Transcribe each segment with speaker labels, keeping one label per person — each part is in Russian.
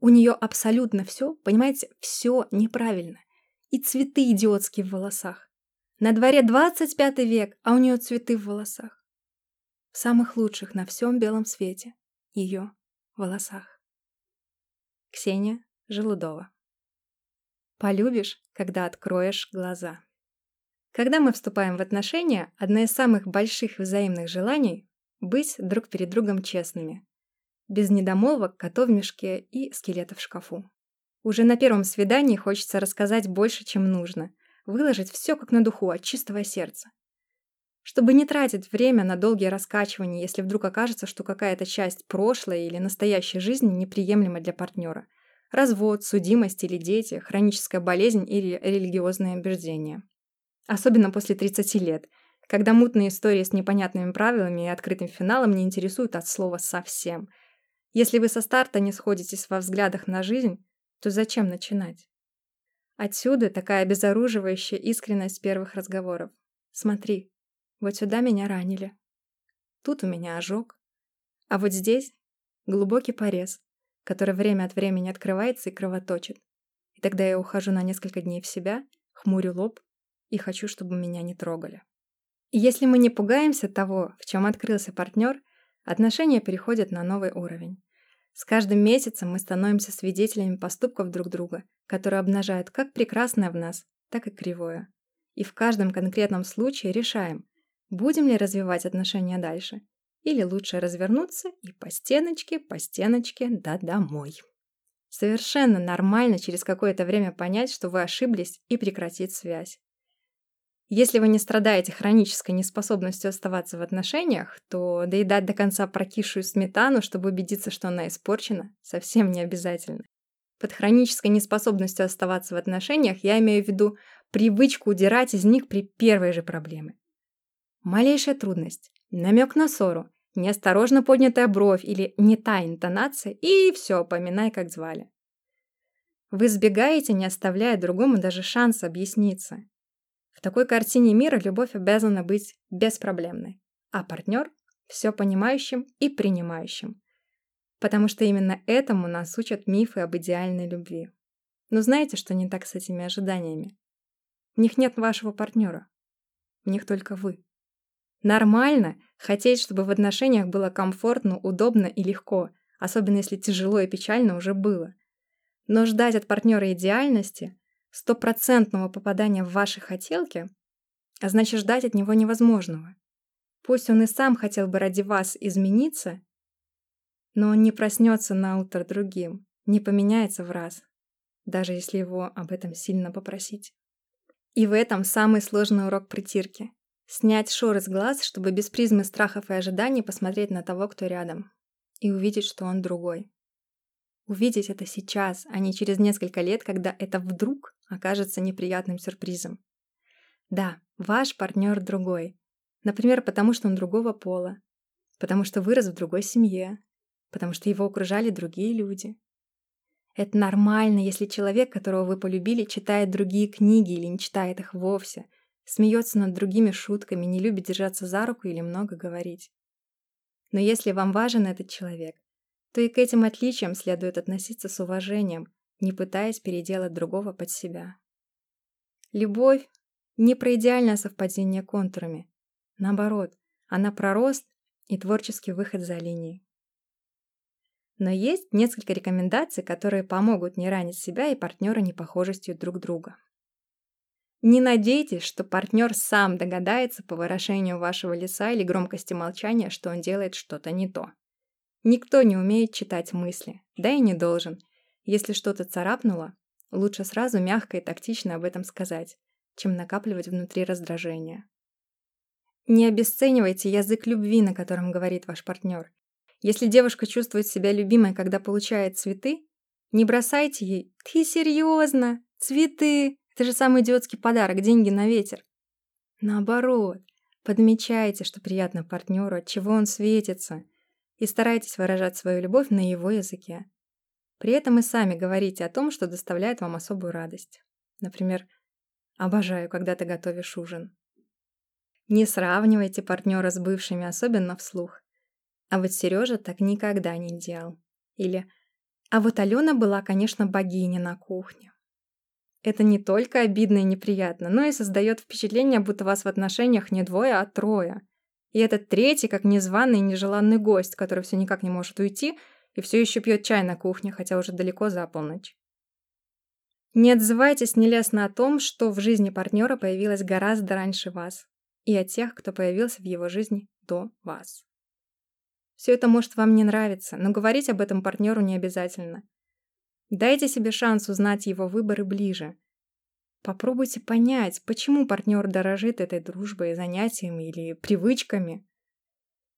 Speaker 1: У нее абсолютно все, понимаете, все неправильно. И цветы идиотские в волосах. На дворе 25 век, а у нее цветы в волосах. В самых лучших на всем белом свете. Ее волосах. Ксения Желудова. Полюбишь, когда откроешь глаза. Когда мы вступаем в отношения, одно из самых больших взаимных желаний – быть друг перед другом честными. Без недомолвок, котов в мешке и скелета в шкафу. Уже на первом свидании хочется рассказать больше, чем нужно, выложить все как на духу от чистого сердца. Чтобы не тратить время на долгие раскачивания, если вдруг окажется, что какая-то часть прошлой или настоящей жизни неприемлема для партнера. Развод, судимость или дети, хроническая болезнь или религиозные убеждения. Особенно после 30 лет, когда мутные истории с непонятными правилами и открытым финалом не интересуют от слова совсем. Если вы со старта не сходитесь во взглядах на жизнь, то зачем начинать? Отсюда такая обезоруживающая искренность первых разговоров. Смотри, вот сюда меня ранили. Тут у меня ожог. А вот здесь глубокий порез, который время от времени открывается и кровоточит. И тогда я ухожу на несколько дней в себя, хмурю лоб и хочу, чтобы меня не трогали. И если мы не пугаемся того, в чем открылся партнер, отношения переходят на новый уровень. С каждым месяцем мы становимся свидетелями поступков друг друга, которые обнажают как прекрасное в нас, так и кривое. И в каждом конкретном случае решаем, будем ли развивать отношения дальше, или лучше развернуться и по стеночке, по стеночке, да домой. Совершенно нормально через какое-то время понять, что вы ошиблись и прекратить связь. Если вы не страдаете хронической неспособностью оставаться в отношениях, то доедать до конца прокисшую сметану, чтобы убедиться, что она испорчена, совсем не обязательно. Под хронической неспособностью оставаться в отношениях я имею в виду привычку удирать из них при первой же проблеме. Малейшая трудность, намек на ссору, неосторожно поднятая бровь или не та интонация, и все, поминай, как звали. Вы сбегаете, не оставляя другому даже шанса объясниться. В такой картине мира любовь обязана быть беспроблемной, а партнер – все понимающим и принимающим. Потому что именно этому нас учат мифы об идеальной любви. Но знаете, что не так с этими ожиданиями? В них нет вашего партнера. В них только вы. Нормально хотеть, чтобы в отношениях было комфортно, удобно и легко, особенно если тяжело и печально уже было. Но ждать от партнера идеальности стопроцентного попадания в ваши хотелки, а значит ждать от него невозможного. Пусть он и сам хотел бы ради вас измениться, но он не проснется на утро другим, не поменяется в раз, даже если его об этом сильно попросить. И в этом самый сложный урок притирки. Снять шоры с глаз, чтобы без призмы страхов и ожиданий посмотреть на того, кто рядом, и увидеть, что он другой. Увидеть это сейчас, а не через несколько лет, когда это вдруг окажется неприятным сюрпризом. Да, ваш партнер другой. Например, потому что он другого пола, потому что вырос в другой семье, потому что его окружали другие люди. Это нормально, если человек, которого вы полюбили, читает другие книги или не читает их вовсе, смеется над другими шутками, не любит держаться за руку или много говорить. Но если вам важен этот человек, то и к этим отличиям следует относиться с уважением, не пытаясь переделать другого под себя. Любовь не про идеальное совпадение контурами. Наоборот, она про рост и творческий выход за линией. Но есть несколько рекомендаций, которые помогут не ранить себя и партнера непохожестью друг друга. Не надейтесь, что партнер сам догадается по выражению вашего лица или громкости молчания, что он делает что-то не то. Никто не умеет читать мысли, да и не должен. Если что-то царапнуло, лучше сразу мягко и тактично об этом сказать, чем накапливать внутри раздражение. Не обесценивайте язык любви, на котором говорит ваш партнер. Если девушка чувствует себя любимой, когда получает цветы, не бросайте ей «Ты серьезно? Цветы? Это же самый идиотский подарок, деньги на ветер». Наоборот, подмечайте, что приятно партнеру, от чего он светится – и старайтесь выражать свою любовь на его языке. При этом и сами говорите о том, что доставляет вам особую радость. Например, «Обожаю, когда ты готовишь ужин». Не сравнивайте партнера с бывшими, особенно вслух. А вот Сережа так никогда не делал. Или А вот Алена была, конечно, богиня на кухне. Это не только обидно и неприятно, но и создает впечатление, будто вас в отношениях не двое, а трое. И этот третий, как незваный и нежеланный гость, который все никак не может уйти и все еще пьет чай на кухне, хотя уже далеко за полночь. Не отзывайтесь нелестно о том, что в жизни партнера появилось гораздо раньше вас, и о тех, кто появился в его жизни до вас. Все это может вам не нравиться, но говорить об этом партнеру не обязательно. Дайте себе шанс узнать его выборы ближе. Попробуйте понять, почему партнер дорожит этой дружбой, занятиями или привычками.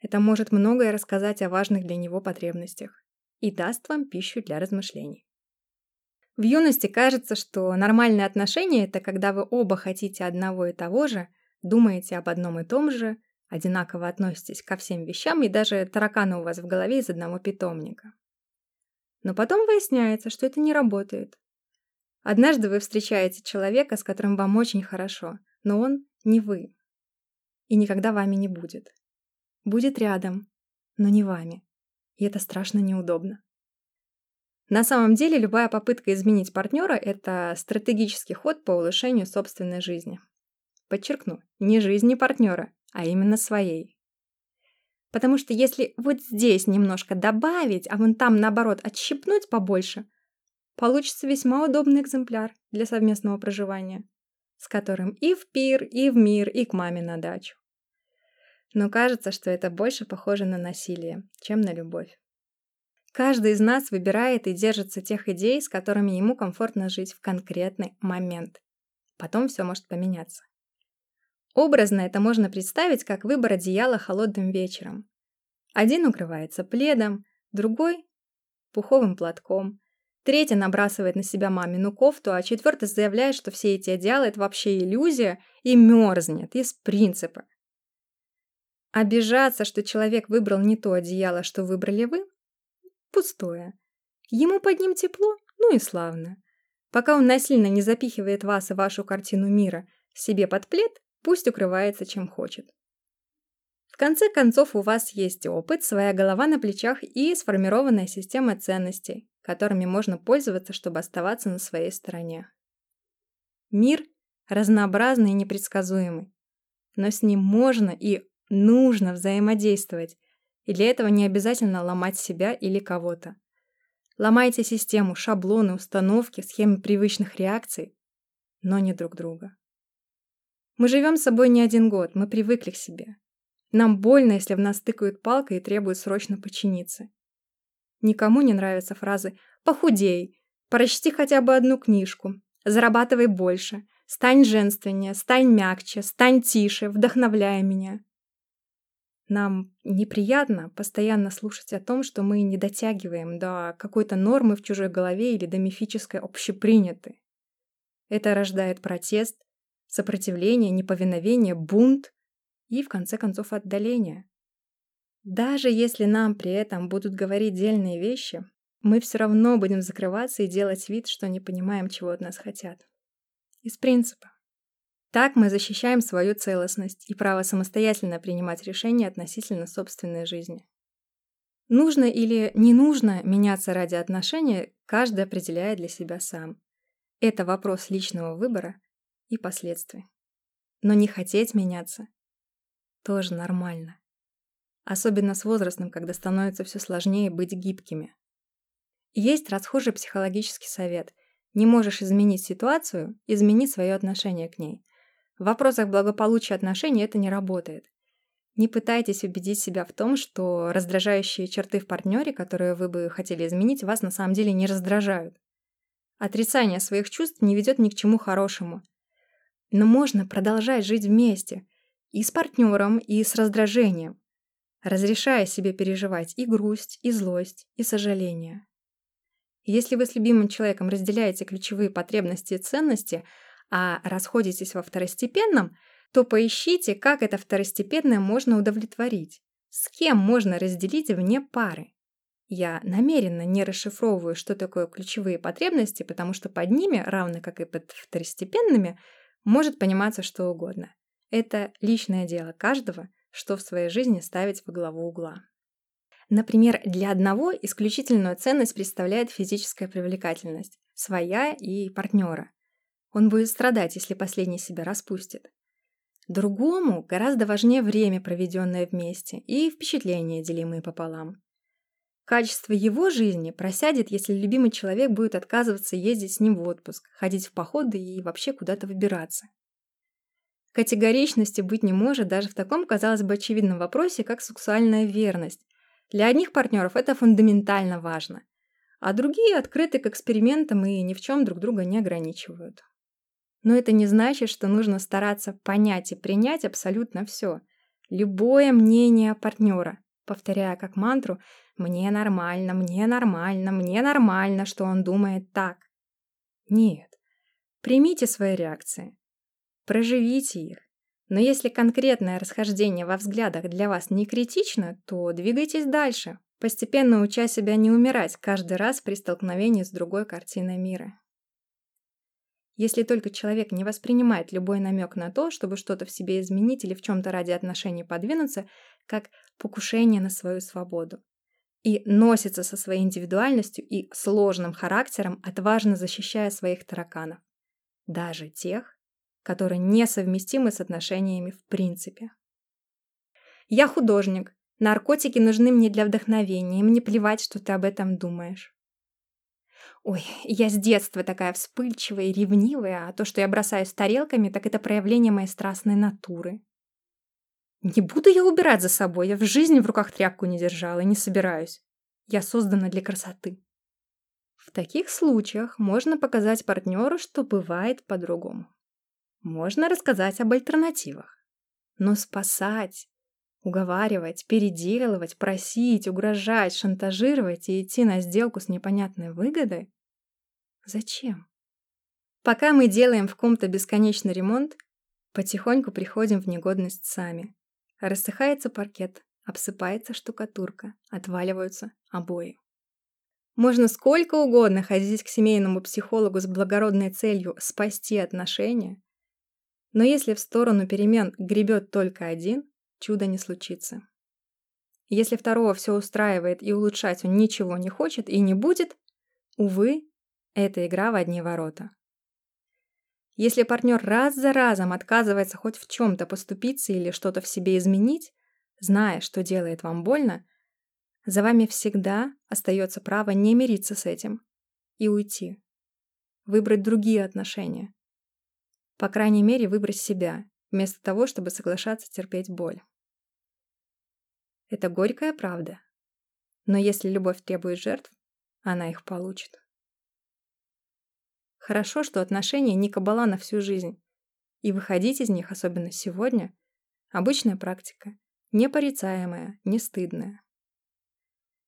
Speaker 1: Это может многое рассказать о важных для него потребностях и даст вам пищу для размышлений. В юности кажется, что нормальные отношения – это когда вы оба хотите одного и того же, думаете об одном и том же, одинаково относитесь ко всем вещам и даже тараканы у вас в голове из одного питомника. Но потом выясняется, что это не работает. Однажды вы встречаете человека, с которым вам очень хорошо, но он не вы. И никогда вами не будет. Будет рядом, но не вами. И это страшно неудобно. На самом деле, любая попытка изменить партнера – это стратегический ход по улучшению собственной жизни. Подчеркну, не жизни партнера, а именно своей. Потому что если вот здесь немножко добавить, а вон там, наоборот, отщипнуть побольше, получится весьма удобный экземпляр для совместного проживания, с которым и в пир, и в мир, и к маме на дачу. Но кажется, что это больше похоже на насилие, чем на любовь. Каждый из нас выбирает и держится тех идей, с которыми ему комфортно жить в конкретный момент. Потом все может поменяться. Образно это можно представить как выбор одеяла холодным вечером. Один укрывается пледом, другой – пуховым платком, третий набрасывает на себя мамину кофту, а четвертый заявляет, что все эти одеяла – это вообще иллюзия и мерзнет из принципа. Обижаться, что человек выбрал не то одеяло, что выбрали вы – пустое. Ему под ним тепло, ну и славно. Пока он насильно не запихивает вас и вашу картину мира себе под плед, Пусть укрывается чем хочет. В конце концов, у вас есть опыт, своя голова на плечах и сформированная система ценностей, которыми можно пользоваться, чтобы оставаться на своей стороне. Мир разнообразный и непредсказуемый, но с ним можно и нужно взаимодействовать, и для этого не обязательно ломать себя или кого-то. Ломайте систему, шаблоны, установки, схемы привычных реакций, но не друг друга. Мы живем с собой не один год, мы привыкли к себе. Нам больно, если в нас тыкают палкой и требуют срочно подчиниться. Никому не нравятся фразы «похудей», «прочти хотя бы одну книжку», «зарабатывай больше», «стань женственнее», «стань мягче», «стань тише», «вдохновляй меня». Нам неприятно постоянно слушать о том, что мы не дотягиваем до какой-то нормы в чужой голове или до мифической общепринятой. Это рождает протест, сопротивление, неповиновение, бунт и, в конце концов, отдаление. Даже если нам при этом будут говорить дельные вещи, мы все равно будем закрываться и делать вид, что не понимаем, чего от нас хотят. Из принципа. Так мы защищаем свою целостность и право самостоятельно принимать решения относительно собственной жизни. Нужно или не нужно меняться ради отношения, каждый определяет для себя сам. Это вопрос личного выбора и последствий. Но не хотеть меняться тоже нормально. Особенно с возрастом, когда становится все сложнее быть гибкими. Есть расхожий психологический совет. Не можешь изменить ситуацию, измени свое отношение к ней. В вопросах благополучия отношений это не работает. Не пытайтесь убедить себя в том, что раздражающие черты в партнере, которые вы бы хотели изменить, вас на самом деле не раздражают. Отрицание своих чувств не ведет ни к чему хорошему – но можно продолжать жить вместе. И с партнером, и с раздражением. Разрешая себе переживать и грусть, и злость, и сожаление. Если вы с любимым человеком разделяете ключевые потребности и ценности, а расходитесь во второстепенном, то поищите, как это второстепенное можно удовлетворить. С кем можно разделить вне пары. Я намеренно не расшифровываю, что такое ключевые потребности, потому что под ними, равно как и под второстепенными, может пониматься что угодно. Это личное дело каждого, что в своей жизни ставить во главу угла. Например, для одного исключительную ценность представляет физическая привлекательность, своя и партнера. Он будет страдать, если последний себя распустит. Другому гораздо важнее время, проведенное вместе, и впечатления, делимые пополам. Качество его жизни просядет, если любимый человек будет отказываться ездить с ним в отпуск, ходить в походы и вообще куда-то выбираться. Категоричности быть не может даже в таком, казалось бы, очевидном вопросе, как сексуальная верность. Для одних партнеров это фундаментально важно, а другие открыты к экспериментам и ни в чем друг друга не ограничивают. Но это не значит, что нужно стараться понять и принять абсолютно все. Любое мнение партнера, повторяя как мантру «мне нормально, мне нормально, мне нормально, что он думает так». Нет. Примите свои реакции. Проживите их. Но если конкретное расхождение во взглядах для вас не критично, то двигайтесь дальше, постепенно уча себя не умирать каждый раз при столкновении с другой картиной мира. Если только человек не воспринимает любой намек на то, чтобы что-то в себе изменить или в чем-то ради отношений подвинуться, как покушение на свою свободу. И носится со своей индивидуальностью и сложным характером, отважно защищая своих тараканов. Даже тех, которые несовместимы с отношениями в принципе. Я художник. Наркотики нужны мне для вдохновения, и мне плевать, что ты об этом думаешь. Ой, я с детства такая вспыльчивая и ревнивая, а то, что я бросаюсь тарелками, так это проявление моей страстной натуры. Не буду я убирать за собой, я в жизни в руках тряпку не держала и не собираюсь. Я создана для красоты. В таких случаях можно показать партнеру, что бывает по-другому. Можно рассказать об альтернативах. Но спасать, уговаривать, переделывать, просить, угрожать, шантажировать и идти на сделку с непонятной выгодой Зачем? Пока мы делаем в ком-то бесконечный ремонт, потихоньку приходим в негодность сами. Рассыхается паркет, обсыпается штукатурка, отваливаются обои. Можно сколько угодно ходить к семейному психологу с благородной целью спасти отношения, но если в сторону перемен гребет только один, чудо не случится. Если второго все устраивает и улучшать он ничего не хочет и не будет, увы, это игра в одни ворота. Если партнер раз за разом отказывается хоть в чем-то поступиться или что-то в себе изменить, зная, что делает вам больно, за вами всегда остается право не мириться с этим и уйти. Выбрать другие отношения. По крайней мере, выбрать себя, вместо того, чтобы соглашаться терпеть боль. Это горькая правда. Но если любовь требует жертв, она их получит. Хорошо, что отношения не кабала на всю жизнь. И выходить из них, особенно сегодня, обычная практика, непорицаемая, не стыдная.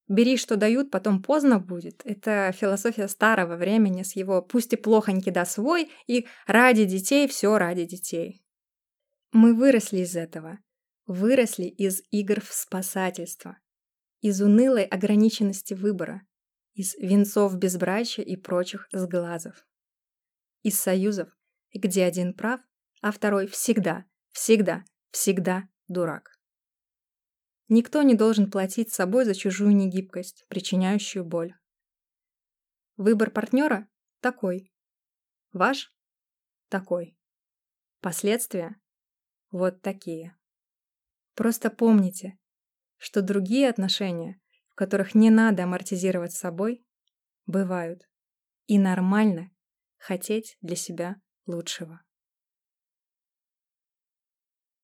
Speaker 1: «Бери, что дают, потом поздно будет» — это философия старого времени с его «пусть и плохонький да свой» и «ради детей, все ради детей». Мы выросли из этого, выросли из игр в спасательство, из унылой ограниченности выбора, из венцов безбрачия и прочих сглазов из союзов, где один прав, а второй всегда, всегда, всегда дурак. Никто не должен платить собой за чужую негибкость, причиняющую боль. Выбор партнера такой. Ваш такой. Последствия вот такие. Просто помните, что другие отношения, в которых не надо амортизировать собой, бывают. И нормально хотеть для себя лучшего.